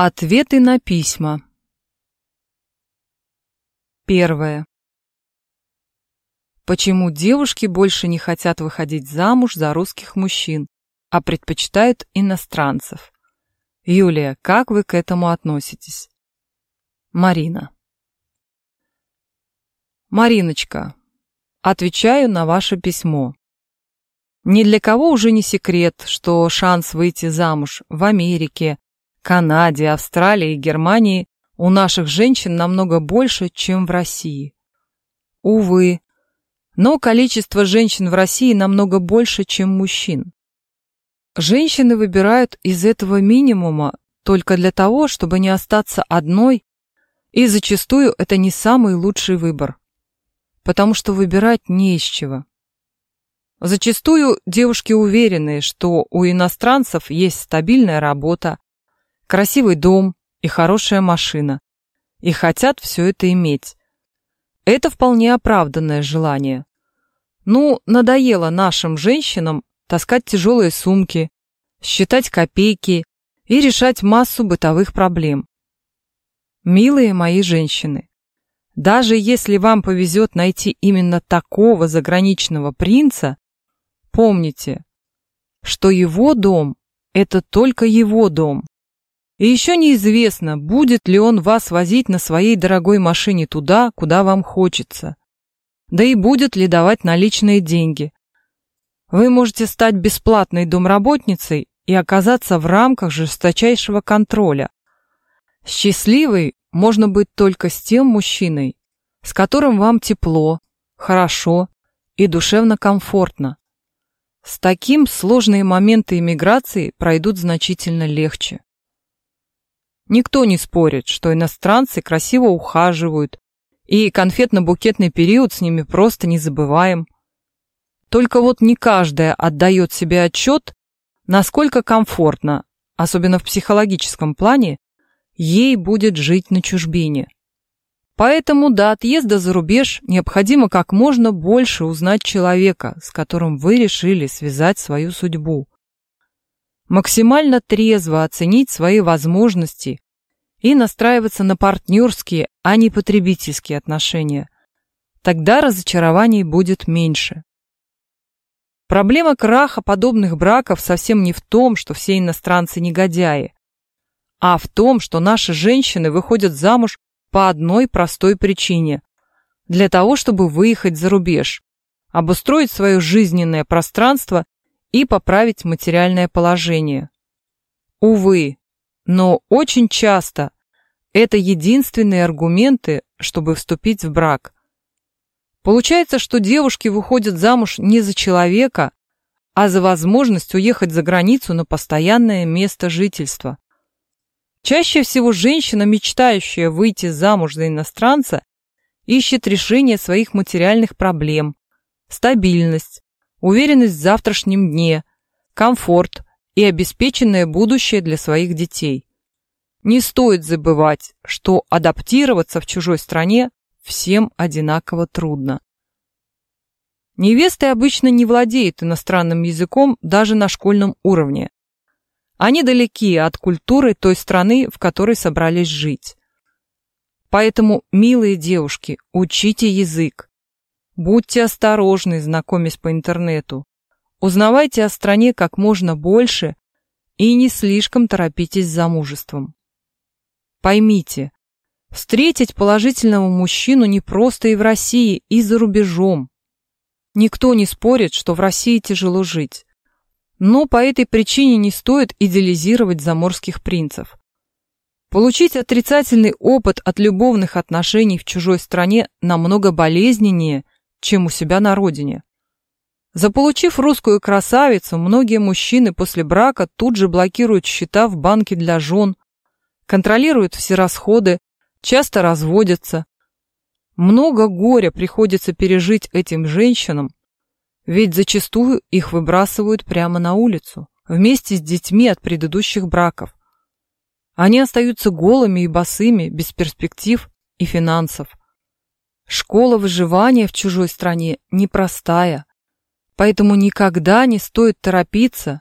Ответы на письма. Первое. Почему девушки больше не хотят выходить замуж за русских мужчин, а предпочитают иностранцев? Юлия, как вы к этому относитесь? Марина. Мариночка, отвечаю на ваше письмо. Ни для кого уже не секрет, что шанс выйти замуж в Америке, Канаде, Австралии и Германии у наших женщин намного больше, чем в России. Увы, но количество женщин в России намного больше, чем мужчин. Женщины выбирают из этого минимума только для того, чтобы не остаться одной, и зачастую это не самый лучший выбор, потому что выбирать не из чего. Зачастую девушки уверены, что у иностранцев есть стабильная работа, красивый дом и хорошая машина, и хотят все это иметь. Это вполне оправданное желание. Ну, надоело нашим женщинам таскать тяжелые сумки, считать копейки и решать массу бытовых проблем. Милые мои женщины, даже если вам повезет найти именно такого заграничного принца, помните, что его дом – это только его дом. И еще неизвестно, будет ли он вас возить на своей дорогой машине туда, куда вам хочется. Да и будет ли давать наличные деньги. Вы можете стать бесплатной домработницей и оказаться в рамках жесточайшего контроля. Счастливой можно быть только с тем мужчиной, с которым вам тепло, хорошо и душевно комфортно. С таким сложные моменты иммиграции пройдут значительно легче. Никто не спорит, что иностранцы красиво ухаживают, и конфетно-букетный период с ними просто не забываем. Только вот не каждая отдает себе отчет, насколько комфортно, особенно в психологическом плане, ей будет жить на чужбине. Поэтому до отъезда за рубеж необходимо как можно больше узнать человека, с которым вы решили связать свою судьбу максимально трезво оценить свои возможности и настраиваться на партнерские, а не потребительские отношения. Тогда разочарований будет меньше. Проблема краха подобных браков совсем не в том, что все иностранцы негодяи, а в том, что наши женщины выходят замуж по одной простой причине – для того, чтобы выехать за рубеж, обустроить свое жизненное пространство и поправить материальное положение. Увы, но очень часто это единственные аргументы, чтобы вступить в брак. Получается, что девушки выходят замуж не за человека, а за возможность уехать за границу на постоянное место жительства. Чаще всего женщина, мечтающая выйти замуж за иностранца, ищет решение своих материальных проблем, стабильность, уверенность в завтрашнем дне, комфорт и обеспеченное будущее для своих детей. Не стоит забывать, что адаптироваться в чужой стране всем одинаково трудно. Невесты обычно не владеют иностранным языком даже на школьном уровне. Они далеки от культуры той страны, в которой собрались жить. Поэтому, милые девушки, учите язык. Будьте осторожны, знакомясь по интернету. Узнавайте о стране как можно больше и не слишком торопитесь с замужеством. Поймите, встретить положительного мужчину не просто и в России, и за рубежом. Никто не спорит, что в России тяжело жить. Но по этой причине не стоит идеализировать заморских принцев. Получить отрицательный опыт от любовных отношений в чужой стране намного болезненнее – чем у себя на родине. Заполучив русскую красавицу, многие мужчины после брака тут же блокируют счета в банке для жен, контролируют все расходы, часто разводятся. Много горя приходится пережить этим женщинам, ведь зачастую их выбрасывают прямо на улицу, вместе с детьми от предыдущих браков. Они остаются голыми и босыми, без перспектив и финансов. Школа выживания в чужой стране непростая, поэтому никогда не стоит торопиться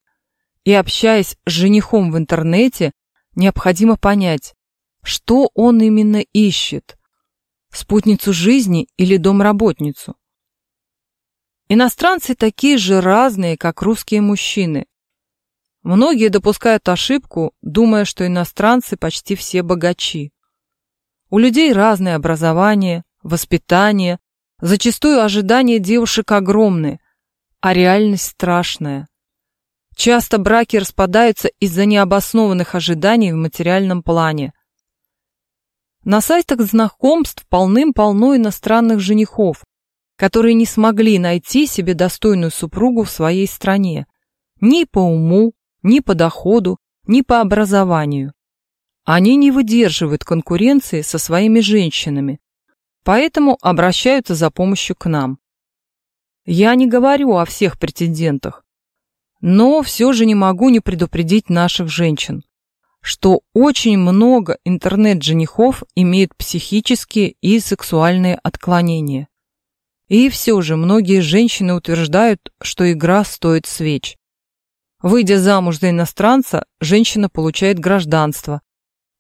и, общаясь с женихом в интернете, необходимо понять, что он именно ищет – спутницу жизни или домработницу. Иностранцы такие же разные, как русские мужчины. Многие допускают ошибку, думая, что иностранцы почти все богачи. У людей разное образование, воспитание, зачастую ожидания девушек огромны, а реальность страшная. Часто браки распадаются из-за необоснованных ожиданий в материальном плане. На сайтах знакомств полным-полно иностранных женихов, которые не смогли найти себе достойную супругу в своей стране. Ни по уму, ни по доходу, ни по образованию. Они не выдерживают конкуренции со своими женщинами, поэтому обращаются за помощью к нам. Я не говорю о всех претендентах, но все же не могу не предупредить наших женщин, что очень много интернет-женихов имеют психические и сексуальные отклонения. И все же многие женщины утверждают, что игра стоит свеч. Выйдя замуж за иностранца, женщина получает гражданство,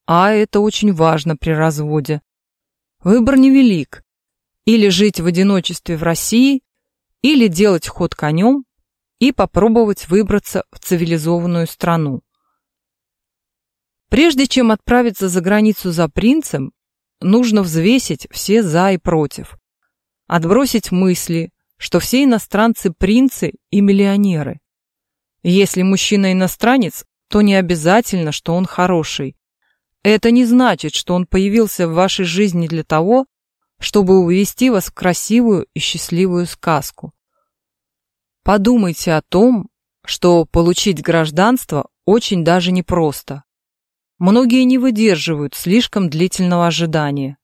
а это очень важно при разводе. Выбор невелик. Или жить в одиночестве в России, или делать ход конем и попробовать выбраться в цивилизованную страну. Прежде чем отправиться за границу за принцем, нужно взвесить все «за» и «против» отбросить мысли, что все иностранцы принцы и миллионеры. Если мужчина иностранец, то не обязательно, что он хороший. Это не значит, что он появился в вашей жизни для того, чтобы увести вас в красивую и счастливую сказку. Подумайте о том, что получить гражданство очень даже непросто. Многие не выдерживают слишком длительного ожидания.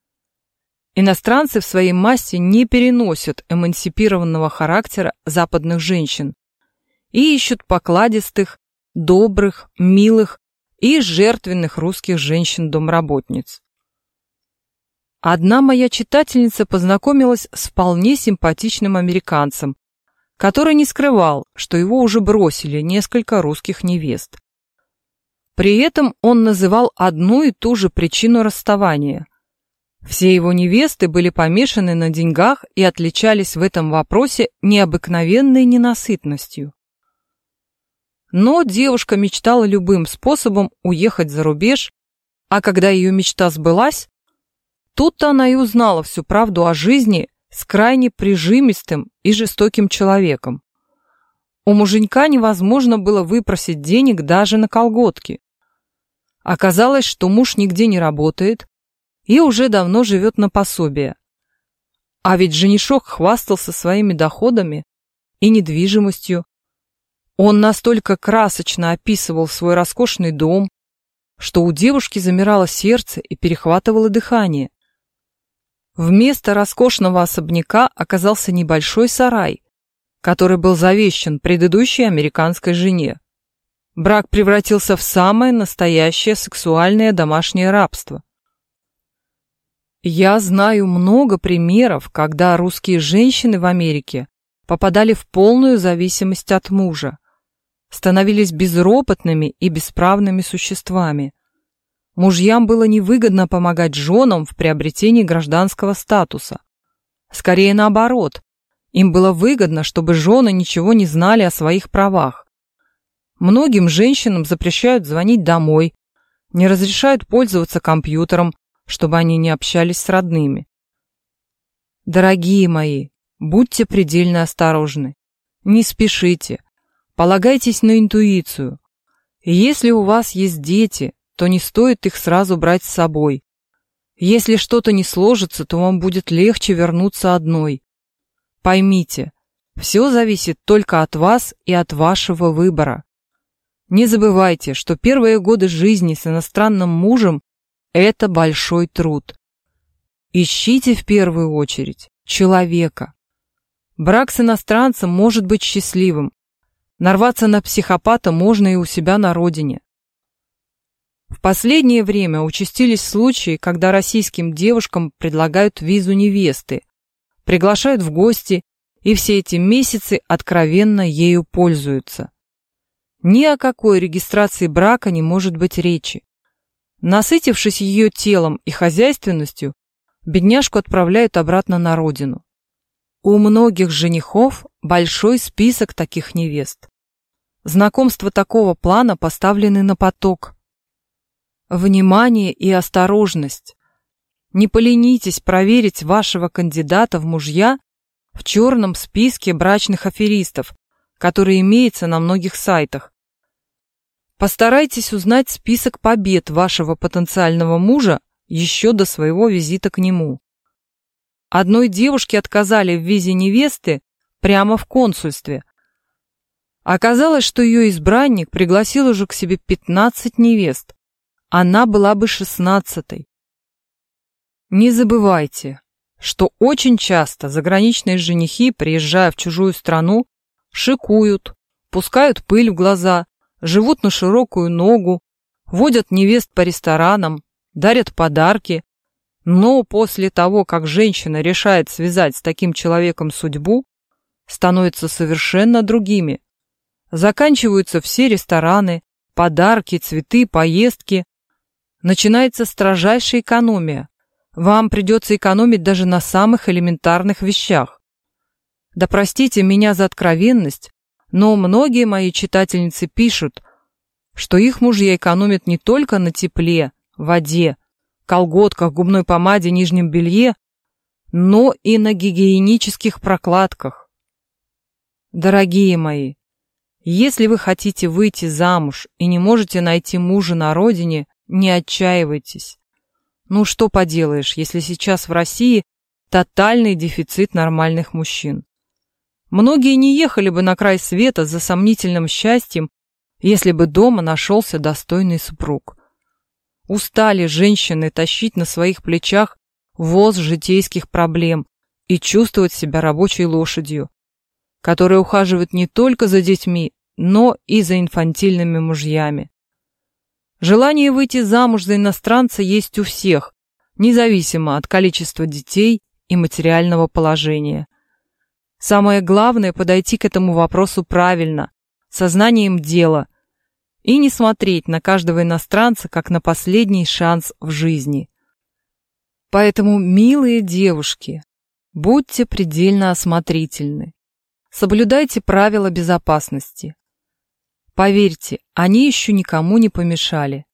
Иностранцы в своей массе не переносят эмансипированного характера западных женщин и ищут покладистых, добрых, милых и жертвенных русских женщин-домработниц. Одна моя читательница познакомилась с вполне симпатичным американцем, который не скрывал, что его уже бросили несколько русских невест. При этом он называл одну и ту же причину расставания – все его невесты были помешаны на деньгах и отличались в этом вопросе необыкновенной ненасытностью. Но девушка мечтала любым способом уехать за рубеж, а когда ее мечта сбылась, тут-то она и узнала всю правду о жизни с крайне прижимистым и жестоким человеком. У муженька невозможно было выпросить денег даже на колготки. Оказалось, что муж нигде не работает, и уже давно живет на пособие. А ведь женишок хвастался своими доходами и недвижимостью. Он настолько красочно описывал свой роскошный дом, что у девушки замирало сердце и перехватывало дыхание. Вместо роскошного особняка оказался небольшой сарай, который был завещан предыдущей американской жене. Брак превратился в самое настоящее сексуальное домашнее рабство. Я знаю много примеров, когда русские женщины в Америке попадали в полную зависимость от мужа, становились безропотными и бесправными существами. Мужьям было невыгодно помогать женам в приобретении гражданского статуса. Скорее наоборот, им было выгодно, чтобы жены ничего не знали о своих правах. Многим женщинам запрещают звонить домой, не разрешают пользоваться компьютером, чтобы они не общались с родными. Дорогие мои, будьте предельно осторожны. Не спешите. Полагайтесь на интуицию. если у вас есть дети, то не стоит их сразу брать с собой. Если что-то не сложится, то вам будет легче вернуться одной. Поймите, все зависит только от вас и от вашего выбора. Не забывайте, что первые годы жизни с иностранным мужем это большой труд. Ищите в первую очередь человека. Брак с иностранцем может быть счастливым. Нарваться на психопата можно и у себя на родине. В последнее время участились случаи, когда российским девушкам предлагают визу невесты, приглашают в гости и все эти месяцы откровенно ею пользуются. Ни о какой регистрации брака не может быть речи. Насытившись ее телом и хозяйственностью, бедняжку отправляют обратно на родину. У многих женихов большой список таких невест. Знакомства такого плана поставлены на поток. Внимание и осторожность. Не поленитесь проверить вашего кандидата в мужья в черном списке брачных аферистов, который имеется на многих сайтах. Постарайтесь узнать список побед вашего потенциального мужа еще до своего визита к нему. Одной девушке отказали в визе невесты прямо в консульстве, Оказалось, что ее избранник пригласил уже к себе 15 невест. Она была бы шестнадцатой. Не забывайте, что очень часто заграничные женихи, приезжая в чужую страну, шикуют, пускают пыль в глаза, живут на широкую ногу, водят невест по ресторанам, дарят подарки. Но после того, как женщина решает связать с таким человеком судьбу, становятся совершенно другими, Заканчиваются все рестораны, подарки, цветы, поездки. Начинается строжайшая экономия. Вам придется экономить даже на самых элементарных вещах. Да простите меня за откровенность, но многие мои читательницы пишут, что их мужья экономят не только на тепле, воде, колготках, губной помаде, нижнем белье, но и на гигиенических прокладках. Дорогие мои, если вы хотите выйти замуж и не можете найти мужа на родине, не отчаивайтесь. Ну что поделаешь, если сейчас в России тотальный дефицит нормальных мужчин. Многие не ехали бы на край света за сомнительным счастьем, если бы дома нашелся достойный супруг. Устали женщины тащить на своих плечах воз житейских проблем и чувствовать себя рабочей лошадью, которая ухаживает не только за детьми, но и за инфантильными мужьями. Желание выйти замуж за иностранца есть у всех, независимо от количества детей и материального положения. Самое главное – подойти к этому вопросу правильно, сознанием дела, и не смотреть на каждого иностранца как на последний шанс в жизни. Поэтому, милые девушки, будьте предельно осмотрительны. Соблюдайте правила безопасности. Поверьте, они еще никому не помешали.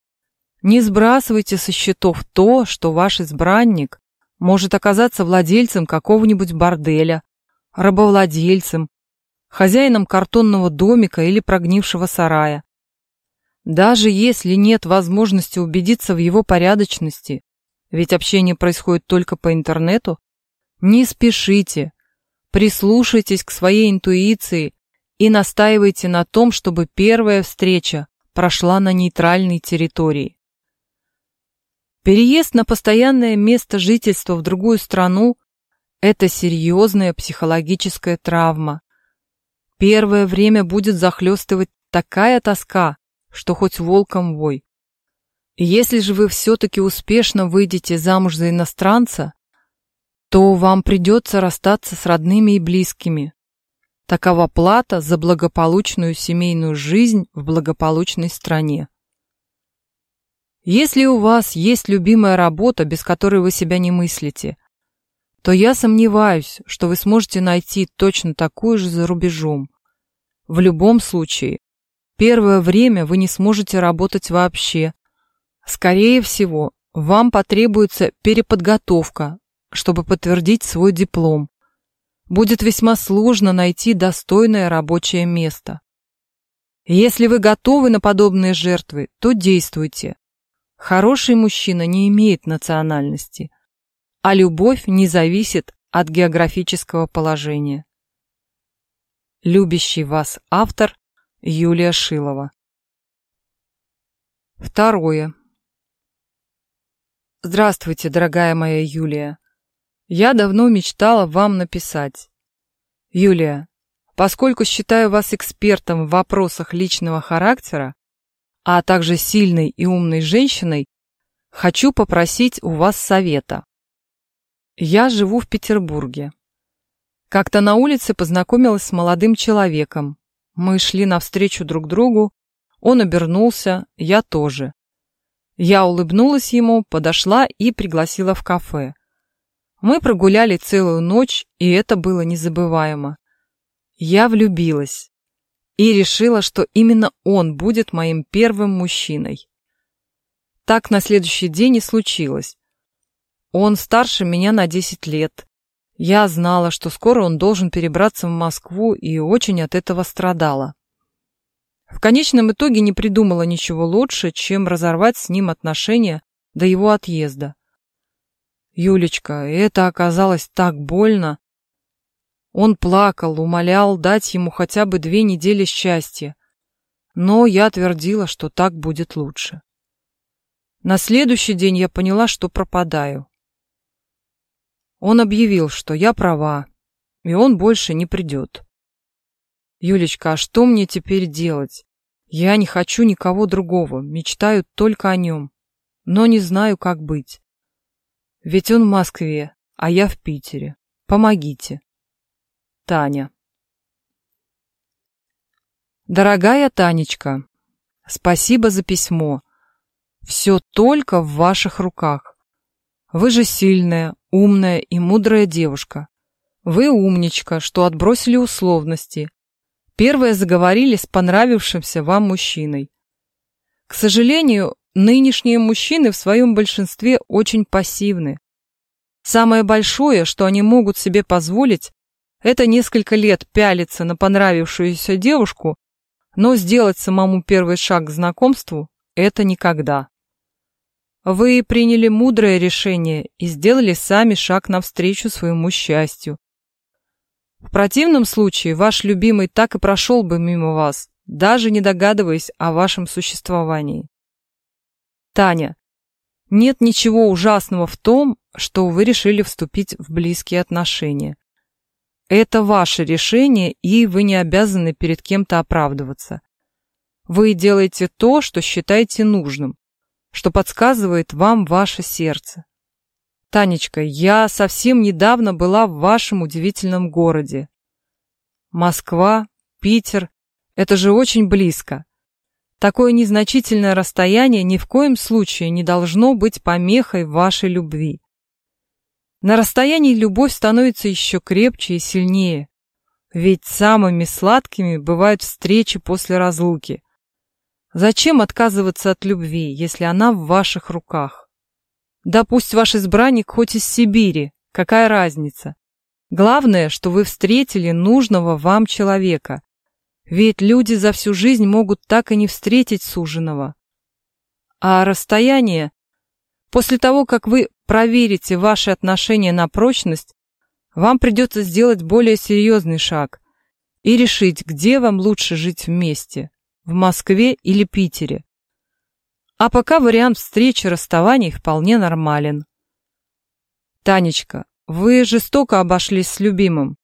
Не сбрасывайте со счетов то, что ваш избранник может оказаться владельцем какого-нибудь борделя, рабовладельцем, хозяином картонного домика или прогнившего сарая. Даже если нет возможности убедиться в его порядочности, ведь общение происходит только по интернету, не спешите, Прислушайтесь к своей интуиции и настаивайте на том, чтобы первая встреча прошла на нейтральной территории. Переезд на постоянное место жительства в другую страну – это серьезная психологическая травма. Первое время будет захлестывать такая тоска, что хоть волком вой. Если же вы все-таки успешно выйдете замуж за иностранца, то вам придется расстаться с родными и близкими. Такова плата за благополучную семейную жизнь в благополучной стране. Если у вас есть любимая работа, без которой вы себя не мыслите, то я сомневаюсь, что вы сможете найти точно такую же за рубежом. В любом случае, первое время вы не сможете работать вообще. Скорее всего, вам потребуется переподготовка чтобы подтвердить свой диплом. Будет весьма сложно найти достойное рабочее место. Если вы готовы на подобные жертвы, то действуйте. Хороший мужчина не имеет национальности, а любовь не зависит от географического положения. Любящий вас автор Юлия Шилова. Второе. Здравствуйте, дорогая моя Юлия. Я давно мечтала вам написать. Юлия, поскольку считаю вас экспертом в вопросах личного характера, а также сильной и умной женщиной, хочу попросить у вас совета. Я живу в Петербурге. Как-то на улице познакомилась с молодым человеком. Мы шли навстречу друг другу, он обернулся, я тоже. Я улыбнулась ему, подошла и пригласила в кафе. Мы прогуляли целую ночь, и это было незабываемо. Я влюбилась и решила, что именно он будет моим первым мужчиной. Так на следующий день и случилось. Он старше меня на 10 лет. Я знала, что скоро он должен перебраться в Москву и очень от этого страдала. В конечном итоге не придумала ничего лучше, чем разорвать с ним отношения до его отъезда. Юлечка, это оказалось так больно. Он плакал, умолял дать ему хотя бы две недели счастья, но я твердила, что так будет лучше. На следующий день я поняла, что пропадаю. Он объявил, что я права, и он больше не придет. Юлечка, а что мне теперь делать? Я не хочу никого другого, мечтаю только о нем, но не знаю, как быть. Ведь он в Москве, а я в Питере. Помогите. Таня. Дорогая Танечка, спасибо за письмо. Все только в ваших руках. Вы же сильная, умная и мудрая девушка. Вы умничка, что отбросили условности, Первые заговорили с понравившимся вам мужчиной. К сожалению, нынешние мужчины в своем большинстве очень пассивны. Самое большое, что они могут себе позволить, это несколько лет пялиться на понравившуюся девушку, но сделать самому первый шаг к знакомству – это никогда. Вы приняли мудрое решение и сделали сами шаг навстречу своему счастью. В противном случае ваш любимый так и прошел бы мимо вас, даже не догадываясь о вашем существовании. Таня, нет ничего ужасного в том, что вы решили вступить в близкие отношения. Это ваше решение, и вы не обязаны перед кем-то оправдываться. Вы делаете то, что считаете нужным, что подсказывает вам ваше сердце. Танечка, я совсем недавно была в вашем удивительном городе. Москва, Питер — это же очень близко. Такое незначительное расстояние ни в коем случае не должно быть помехой вашей любви. На расстоянии любовь становится еще крепче и сильнее, ведь самыми сладкими бывают встречи после разлуки. Зачем отказываться от любви, если она в ваших руках? Да пусть ваш избранник хоть из Сибири, какая разница? Главное, что вы встретили нужного вам человека. Ведь люди за всю жизнь могут так и не встретить суженого. А расстояние? После того, как вы проверите ваши отношения на прочность, вам придется сделать более серьезный шаг и решить, где вам лучше жить вместе, в Москве или Питере. А пока вариант встречи расставаний вполне нормален. Танечка, вы жестоко обошлись с любимым.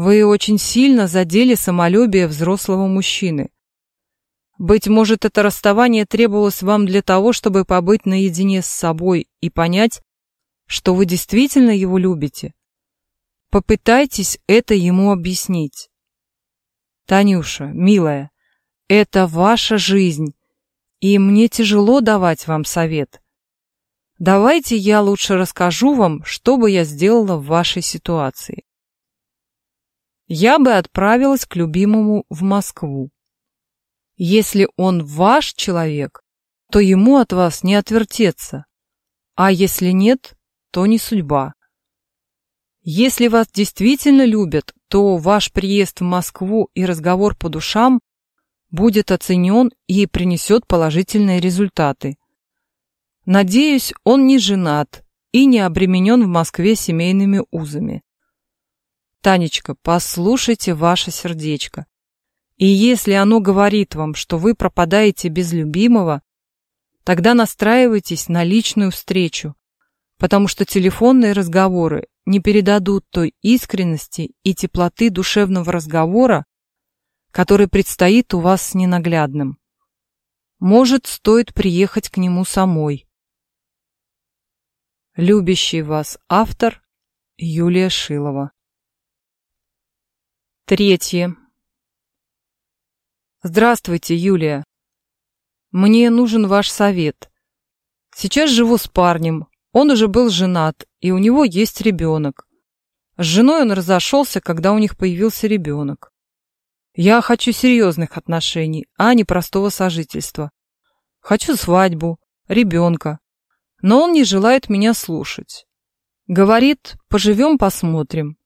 Вы очень сильно задели самолюбие взрослого мужчины. Быть может, это расставание требовалось вам для того, чтобы побыть наедине с собой и понять, что вы действительно его любите. Попытайтесь это ему объяснить. Танюша, милая, это ваша жизнь, и мне тяжело давать вам совет. Давайте я лучше расскажу вам, что бы я сделала в вашей ситуации. Я бы отправилась к любимому в Москву. Если он ваш человек, то ему от вас не отвертеться, а если нет, то не судьба. Если вас действительно любят, то ваш приезд в Москву и разговор по душам будет оценен и принесет положительные результаты. Надеюсь, он не женат и не обременен в Москве семейными узами. Танечка, послушайте ваше сердечко. И если оно говорит вам, что вы пропадаете без любимого, тогда настраивайтесь на личную встречу, потому что телефонные разговоры не передадут той искренности и теплоты душевного разговора, который предстоит у вас с ненаглядным. Может, стоит приехать к нему самой. Любящий вас автор Юлия Шилова. Третье. Здравствуйте, Юлия. Мне нужен ваш совет. Сейчас живу с парнем. Он уже был женат, и у него есть ребенок. С женой он разошелся, когда у них появился ребенок. Я хочу серьезных отношений, а не простого сожительства. Хочу свадьбу, ребенка. Но он не желает меня слушать. Говорит, поживем, посмотрим.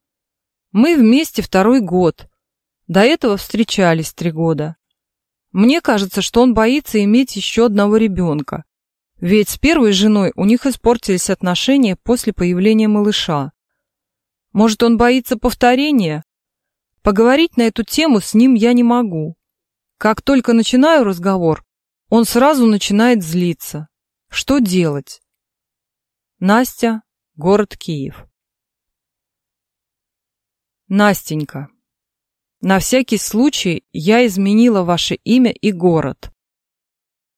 Мы вместе второй год. До этого встречались три года. Мне кажется, что он боится иметь еще одного ребенка. Ведь с первой женой у них испортились отношения после появления малыша. Может, он боится повторения? Поговорить на эту тему с ним я не могу. Как только начинаю разговор, он сразу начинает злиться. Что делать? Настя, город Киев. Настенька, на всякий случай я изменила ваше имя и город.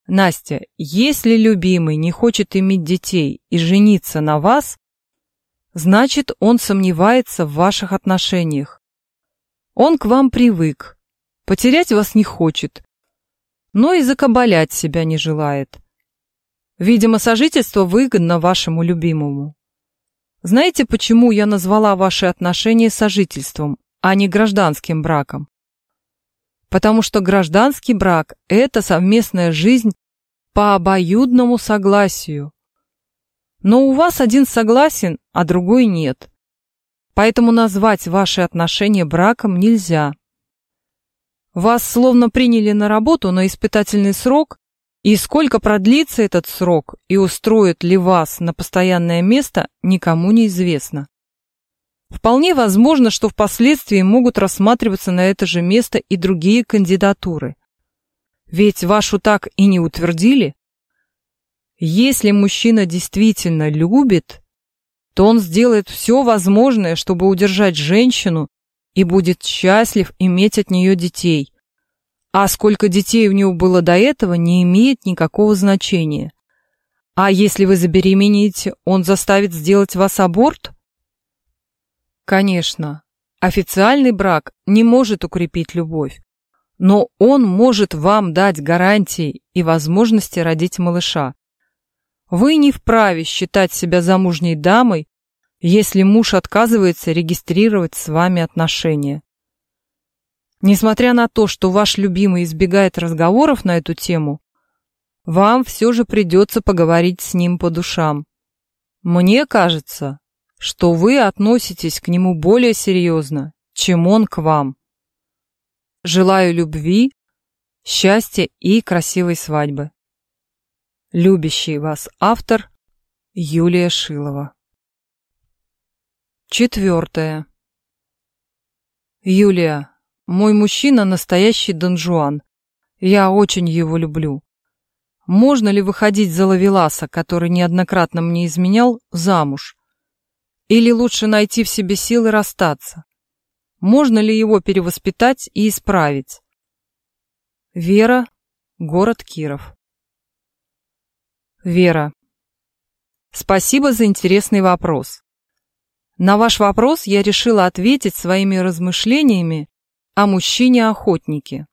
Настя, если любимый не хочет иметь детей и жениться на вас, значит, он сомневается в ваших отношениях. Он к вам привык, потерять вас не хочет, но и закабалять себя не желает. Видимо, сожительство выгодно вашему любимому. Знаете, почему я назвала ваши отношения сожительством, а не гражданским браком? потому что гражданский брак – это совместная жизнь по обоюдному согласию. Но у вас один согласен, а другой нет. Поэтому назвать ваши отношения браком нельзя. Вас словно приняли на работу на испытательный срок, и сколько продлится этот срок и устроит ли вас на постоянное место, никому не известно. Вполне возможно, что впоследствии могут рассматриваться на это же место и другие кандидатуры. Ведь вашу так и не утвердили. Если мужчина действительно любит, то он сделает все возможное, чтобы удержать женщину и будет счастлив иметь от нее детей. А сколько детей у него было до этого, не имеет никакого значения. А если вы забеременеете, он заставит сделать вас аборт? Конечно, официальный брак не может укрепить любовь, но он может вам дать гарантии и возможности родить малыша. Вы не вправе считать себя замужней дамой, если муж отказывается регистрировать с вами отношения. Несмотря на то, что ваш любимый избегает разговоров на эту тему, вам все же придется поговорить с ним по душам. Мне кажется, что вы относитесь к нему более серьезно, чем он к вам. Желаю любви, счастья и красивой свадьбы. Любящий вас автор Юлия Шилова. Четвертое. Юлия, мой мужчина настоящий Дон Жуан. Я очень его люблю. Можно ли выходить за Лавеласа, который неоднократно мне изменял, замуж? Или лучше найти в себе силы расстаться? Можно ли его перевоспитать и исправить? Вера, город Киров. Вера. Спасибо за интересный вопрос. На ваш вопрос я решила ответить своими размышлениями о мужчине-охотнике.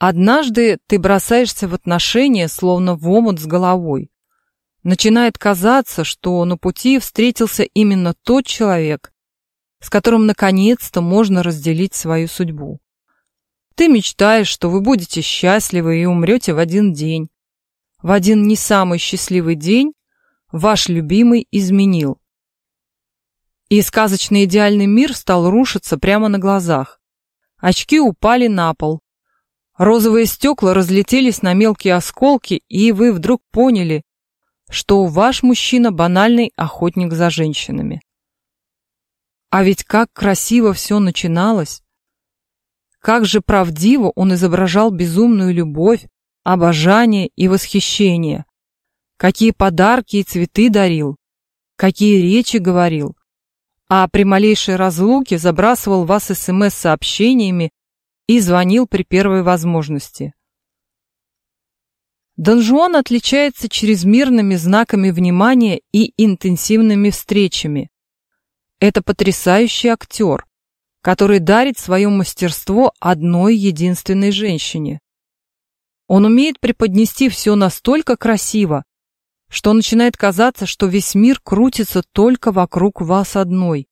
Однажды ты бросаешься в отношения, словно в омут с головой. Начинает казаться, что на пути встретился именно тот человек, с которым наконец-то можно разделить свою судьбу. Ты мечтаешь, что вы будете счастливы и умрете в один день. В один не самый счастливый день ваш любимый изменил. И сказочный идеальный мир стал рушиться прямо на глазах. Очки упали на пол. Розовые стекла разлетелись на мелкие осколки, и вы вдруг поняли, что ваш мужчина банальный охотник за женщинами. А ведь как красиво все начиналось! Как же правдиво он изображал безумную любовь, обожание и восхищение! Какие подарки и цветы дарил! Какие речи говорил! А при малейшей разлуке забрасывал вас СМС-сообщениями и звонил при первой возможности. Дон Жуан отличается чрезмерными знаками внимания и интенсивными встречами. Это потрясающий актер, который дарит свое мастерство одной единственной женщине. Он умеет преподнести все настолько красиво, что начинает казаться, что весь мир крутится только вокруг вас одной.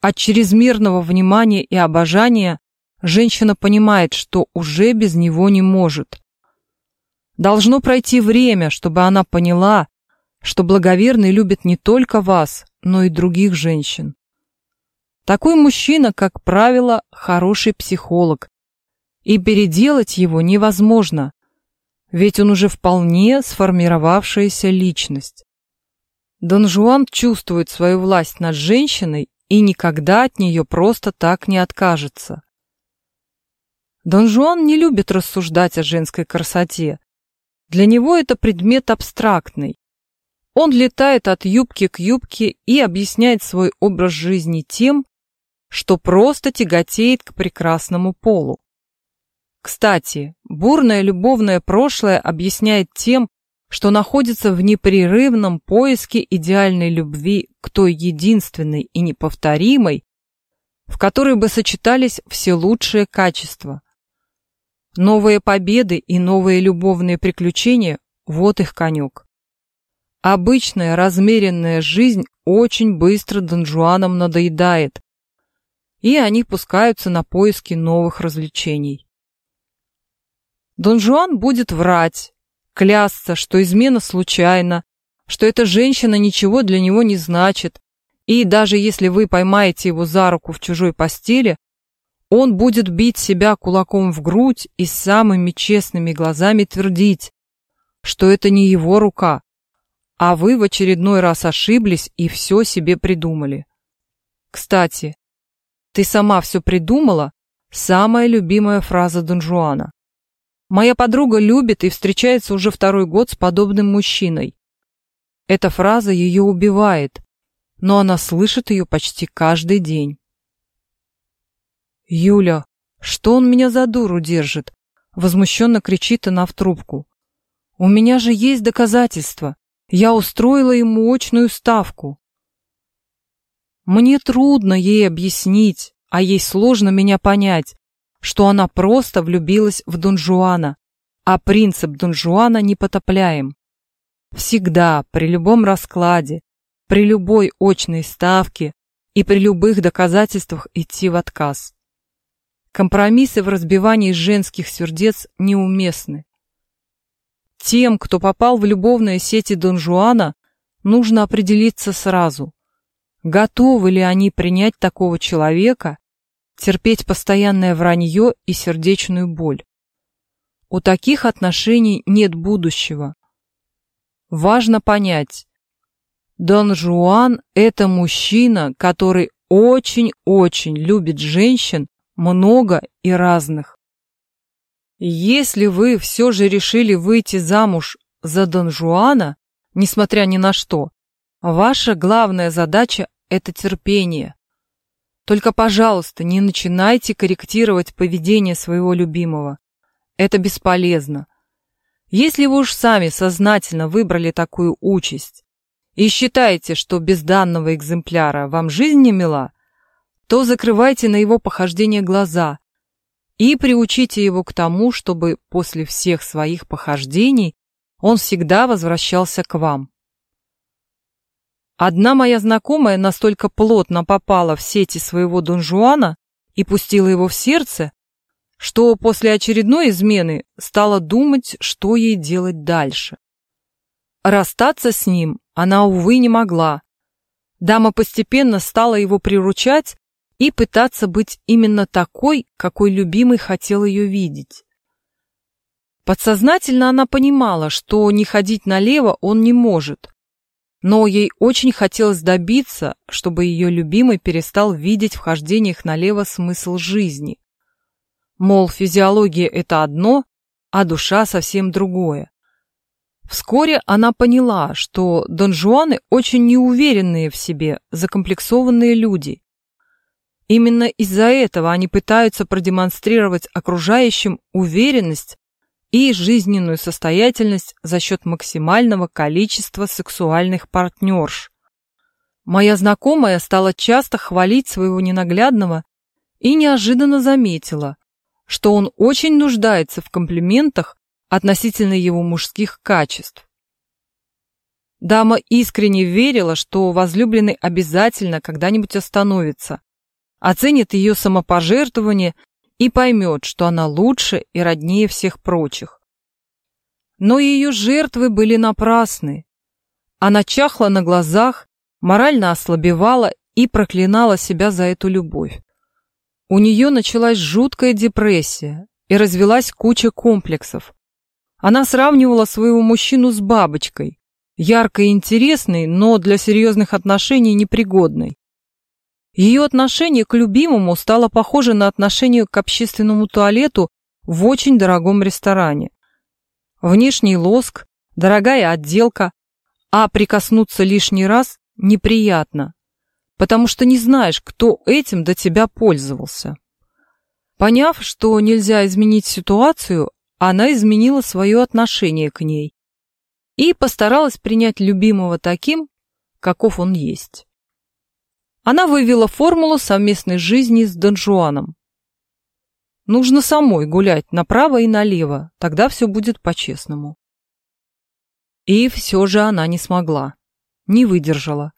От чрезмерного внимания и обожания женщина понимает, что уже без него не может. Должно пройти время, чтобы она поняла, что благоверный любит не только вас, но и других женщин. Такой мужчина, как правило, хороший психолог, и переделать его невозможно, ведь он уже вполне сформировавшаяся личность. Дон Жуан чувствует свою власть над женщиной и никогда от нее просто так не откажется. Дон Жуан не любит рассуждать о женской красоте. Для него это предмет абстрактный. Он летает от юбки к юбке и объясняет свой образ жизни тем, что просто тяготеет к прекрасному полу. Кстати, бурное любовное прошлое объясняет тем, что находится в непрерывном поиске идеальной любви к той единственной и неповторимой, в которой бы сочетались все лучшие качества. Новые победы и новые любовные приключения – вот их конек. Обычная размеренная жизнь очень быстро донжуанам надоедает, и они пускаются на поиски новых развлечений. Дон Жуан будет врать, клясться, что измена случайна, что эта женщина ничего для него не значит, и даже если вы поймаете его за руку в чужой постели, он будет бить себя кулаком в грудь и самыми честными глазами твердить, что это не его рука, а вы в очередной раз ошиблись и все себе придумали. Кстати, ты сама все придумала? Самая любимая фраза Дон Жуана. Моя подруга любит и встречается уже второй год с подобным мужчиной. Эта фраза ее убивает, но она слышит ее почти каждый день. «Юля, что он меня за дуру держит?» Возмущенно кричит она в трубку. «У меня же есть доказательства. Я устроила ему очную ставку». Мне трудно ей объяснить, а ей сложно меня понять, что она просто влюбилась в Дон Жуана, а принцип Дон Жуана непотопляем. Всегда, при любом раскладе, при любой очной ставке и при любых доказательствах идти в отказ. Компромиссы в разбивании женских сердец неуместны. Тем, кто попал в любовные сети Дон Жуана, нужно определиться сразу, готовы ли они принять такого человека терпеть постоянное вранье и сердечную боль. У таких отношений нет будущего. Важно понять, Дон Жуан – это мужчина, который очень-очень любит женщин много и разных. Если вы все же решили выйти замуж за Дон Жуана, несмотря ни на что, ваша главная задача – это терпение. Только, пожалуйста, не начинайте корректировать поведение своего любимого. Это бесполезно. Если вы уж сами сознательно выбрали такую участь и считаете, что без данного экземпляра вам жизнь не мила, то закрывайте на его похождение глаза и приучите его к тому, чтобы после всех своих похождений он всегда возвращался к вам. Одна моя знакомая настолько плотно попала в сети своего донжуана и пустила его в сердце, что после очередной измены стала думать, что ей делать дальше. Расстаться с ним она, увы, не могла. Дама постепенно стала его приручать и пытаться быть именно такой, какой любимый хотел ее видеть. Подсознательно она понимала, что не ходить налево он не может, но ей очень хотелось добиться, чтобы ее любимый перестал видеть в хождениях налево смысл жизни. Мол, физиология – это одно, а душа совсем другое. Вскоре она поняла, что донжуаны очень неуверенные в себе, закомплексованные люди. Именно из-за этого они пытаются продемонстрировать окружающим уверенность и жизненную состоятельность за счет максимального количества сексуальных партнерш. Моя знакомая стала часто хвалить своего ненаглядного и неожиданно заметила, что он очень нуждается в комплиментах относительно его мужских качеств. Дама искренне верила, что возлюбленный обязательно когда-нибудь остановится, оценит ее самопожертвование и поймет, что она лучше и роднее всех прочих. Но ее жертвы были напрасны. Она чахла на глазах, морально ослабевала и проклинала себя за эту любовь. У нее началась жуткая депрессия и развелась куча комплексов. Она сравнивала своего мужчину с бабочкой, яркой и интересной, но для серьезных отношений непригодной. Ее отношение к любимому стало похоже на отношение к общественному туалету в очень дорогом ресторане. Внешний лоск, дорогая отделка, а прикоснуться лишний раз неприятно, потому что не знаешь, кто этим до тебя пользовался. Поняв, что нельзя изменить ситуацию, она изменила свое отношение к ней и постаралась принять любимого таким, каков он есть. Она вывела формулу совместной жизни с Дон Жуаном. Нужно самой гулять направо и налево, тогда все будет по-честному. И все же она не смогла, не выдержала.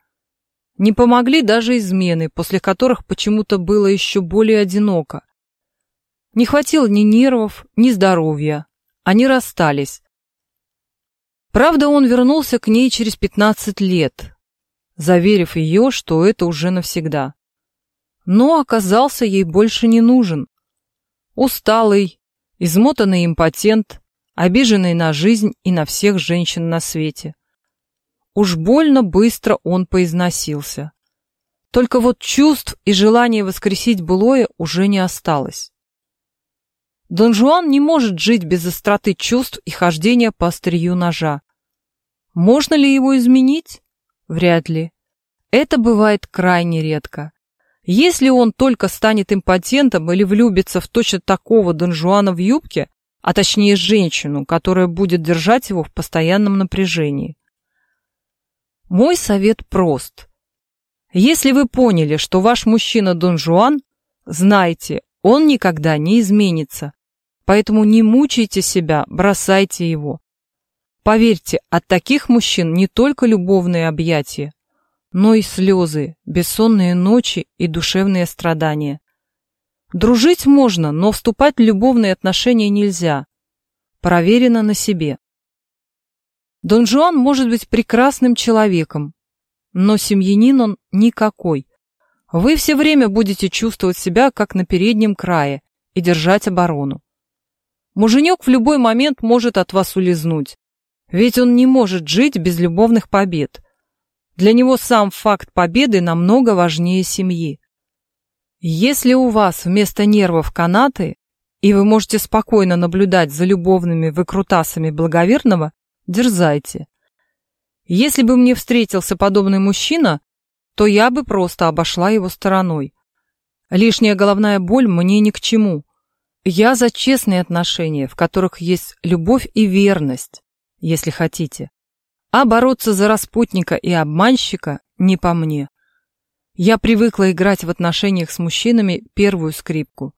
Не помогли даже измены, после которых почему-то было еще более одиноко. Не хватило ни нервов, ни здоровья. Они расстались, Правда, он вернулся к ней через 15 лет, заверив ее, что это уже навсегда. Но оказался ей больше не нужен. Усталый, измотанный импотент, обиженный на жизнь и на всех женщин на свете. Уж больно быстро он поизносился. Только вот чувств и желания воскресить былое уже не осталось. Дон Жуан не может жить без остроты чувств и хождения по острию ножа. Можно ли его изменить? Вряд ли. Это бывает крайне редко. Если он только станет импотентом или влюбится в точно такого Дон Жуана в юбке, а точнее женщину, которая будет держать его в постоянном напряжении. Мой совет прост. Если вы поняли, что ваш мужчина Дон Жуан, знайте, он никогда не изменится, Поэтому не мучайте себя, бросайте его. Поверьте, от таких мужчин не только любовные объятия, но и слезы, бессонные ночи и душевные страдания. Дружить можно, но вступать в любовные отношения нельзя. Проверено на себе. Дон Жуан может быть прекрасным человеком, но семьянин он никакой. Вы все время будете чувствовать себя как на переднем крае и держать оборону. Муженек в любой момент может от вас улизнуть, ведь он не может жить без любовных побед. Для него сам факт победы намного важнее семьи. Если у вас вместо нервов канаты, и вы можете спокойно наблюдать за любовными выкрутасами благоверного, дерзайте. Если бы мне встретился подобный мужчина, то я бы просто обошла его стороной. Лишняя головная боль мне ни к чему. Я за честные отношения, в которых есть любовь и верность, если хотите. А бороться за распутника и обманщика не по мне. Я привыкла играть в отношениях с мужчинами первую скрипку.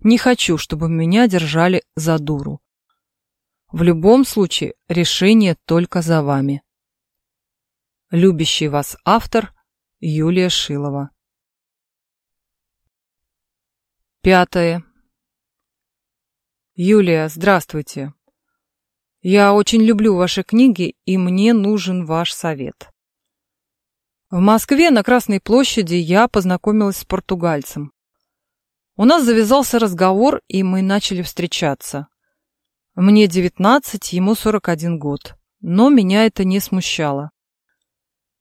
Не хочу, чтобы меня держали за дуру. В любом случае, решение только за вами. Любящий вас автор Юлия Шилова. Пятое. Юлия, здравствуйте. Я очень люблю ваши книги, и мне нужен ваш совет. В Москве на Красной площади я познакомилась с португальцем. У нас завязался разговор, и мы начали встречаться. Мне 19, ему 41 год, но меня это не смущало.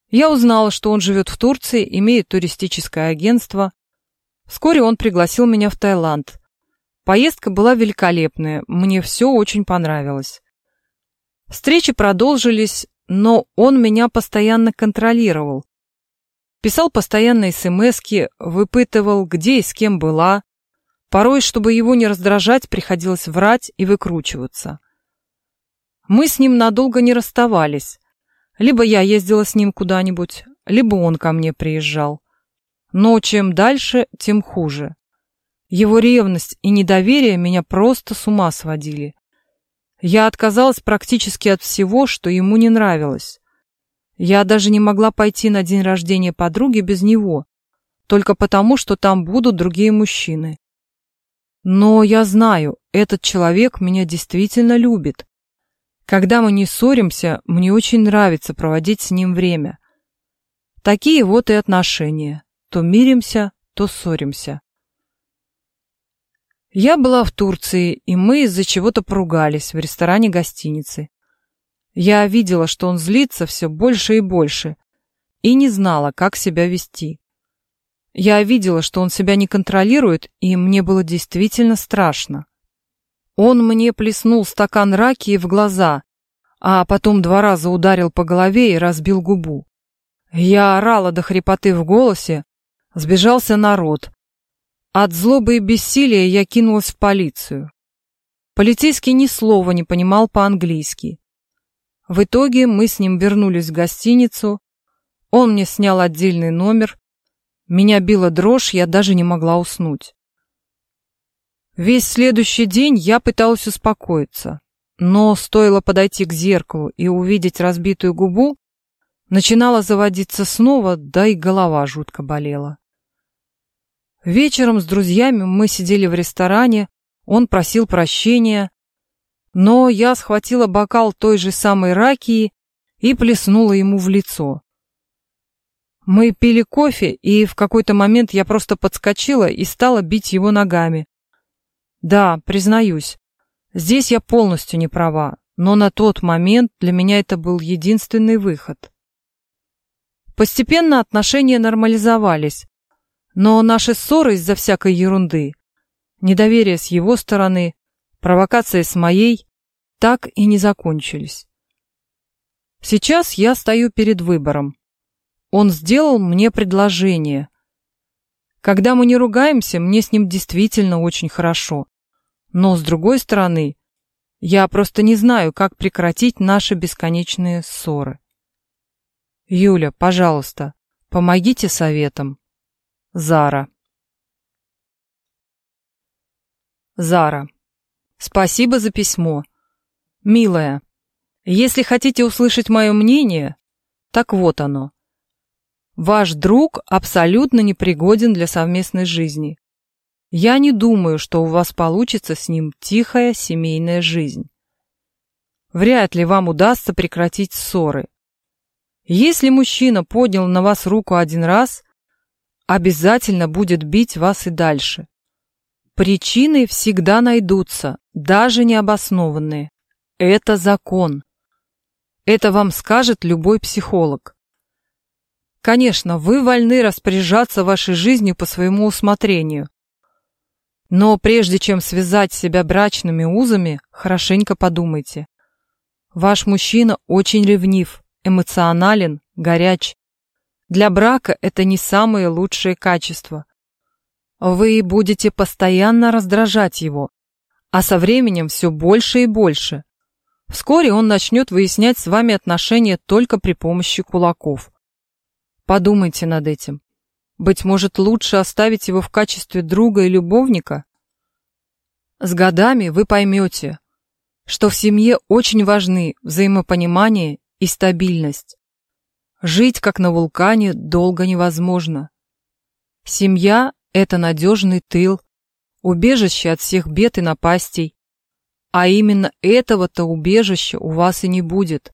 Я узнала, что он живет в Турции, имеет туристическое агентство. Вскоре он пригласил меня в Таиланд – Поездка была великолепная, мне все очень понравилось. Встречи продолжились, но он меня постоянно контролировал. Писал постоянно смски, выпытывал, где и с кем была. Порой, чтобы его не раздражать, приходилось врать и выкручиваться. Мы с ним надолго не расставались. Либо я ездила с ним куда-нибудь, либо он ко мне приезжал. Но чем дальше, тем хуже. Его ревность и недоверие меня просто с ума сводили. Я отказалась практически от всего, что ему не нравилось. Я даже не могла пойти на день рождения подруги без него, только потому, что там будут другие мужчины. Но я знаю, этот человек меня действительно любит. Когда мы не ссоримся, мне очень нравится проводить с ним время. Такие вот и отношения. То миримся, то ссоримся. Я была в Турции, и мы из-за чего-то поругались в ресторане гостиницы. Я видела, что он злится все больше и больше, и не знала, как себя вести. Я видела, что он себя не контролирует, и мне было действительно страшно. Он мне плеснул стакан раки в глаза, а потом два раза ударил по голове и разбил губу. Я орала до хрипоты в голосе, сбежался народ. От злобы и бессилия я кинулась в полицию. Полицейский ни слова не понимал по-английски. В итоге мы с ним вернулись в гостиницу, он мне снял отдельный номер, меня била дрожь, я даже не могла уснуть. Весь следующий день я пыталась успокоиться, но стоило подойти к зеркалу и увидеть разбитую губу, начинала заводиться снова, да и голова жутко болела. Вечером с друзьями мы сидели в ресторане, он просил прощения, но я схватила бокал той же самой ракии и плеснула ему в лицо. Мы пили кофе, и в какой-то момент я просто подскочила и стала бить его ногами. Да, признаюсь, здесь я полностью не права, но на тот момент для меня это был единственный выход. Постепенно отношения нормализовались, но наши ссоры из-за всякой ерунды, недоверие с его стороны, провокация с моей, так и не закончились. Сейчас я стою перед выбором он сделал мне предложение. Когда мы не ругаемся, мне с ним действительно очень хорошо. Но, с другой стороны, я просто не знаю, как прекратить наши бесконечные ссоры. Юля, пожалуйста, помогите советом. Зара. Зара. Спасибо за письмо. Милая, если хотите услышать мое мнение, так вот оно. Ваш друг абсолютно непригоден для совместной жизни. Я не думаю, что у вас получится с ним тихая семейная жизнь. Вряд ли вам удастся прекратить ссоры. Если мужчина поднял на вас руку один раз, обязательно будет бить вас и дальше. Причины всегда найдутся, даже необоснованные. Это закон. Это вам скажет любой психолог. Конечно, вы вольны распоряжаться вашей жизнью по своему усмотрению. Но прежде чем связать себя брачными узами, хорошенько подумайте. Ваш мужчина очень ревнив, эмоционален, горяч. Для брака это не самые лучшие качества. Вы будете постоянно раздражать его, а со временем все больше и больше. Вскоре он начнет выяснять с вами отношения только при помощи кулаков. Подумайте над этим. Быть может, лучше оставить его в качестве друга и любовника? С годами вы поймете, что в семье очень важны взаимопонимание и стабильность. Жить как на вулкане долго невозможно. Семья – это надежный тыл, убежище от всех бед и напастей. А именно этого-то убежища у вас и не будет.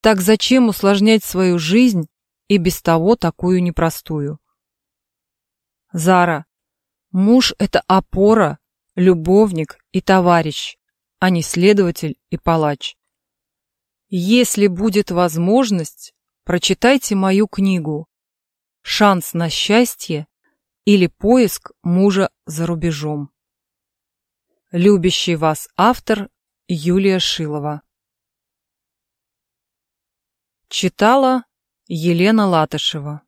Так зачем усложнять свою жизнь и без того такую непростую. Зара, муж — это опора, любовник и товарищ, а не следователь и палач. Если будет возможность, прочитайте мою книгу «Шанс на счастье» или «Поиск мужа за рубежом». Любящий вас автор Юлия Шилова Читала Елена Латышева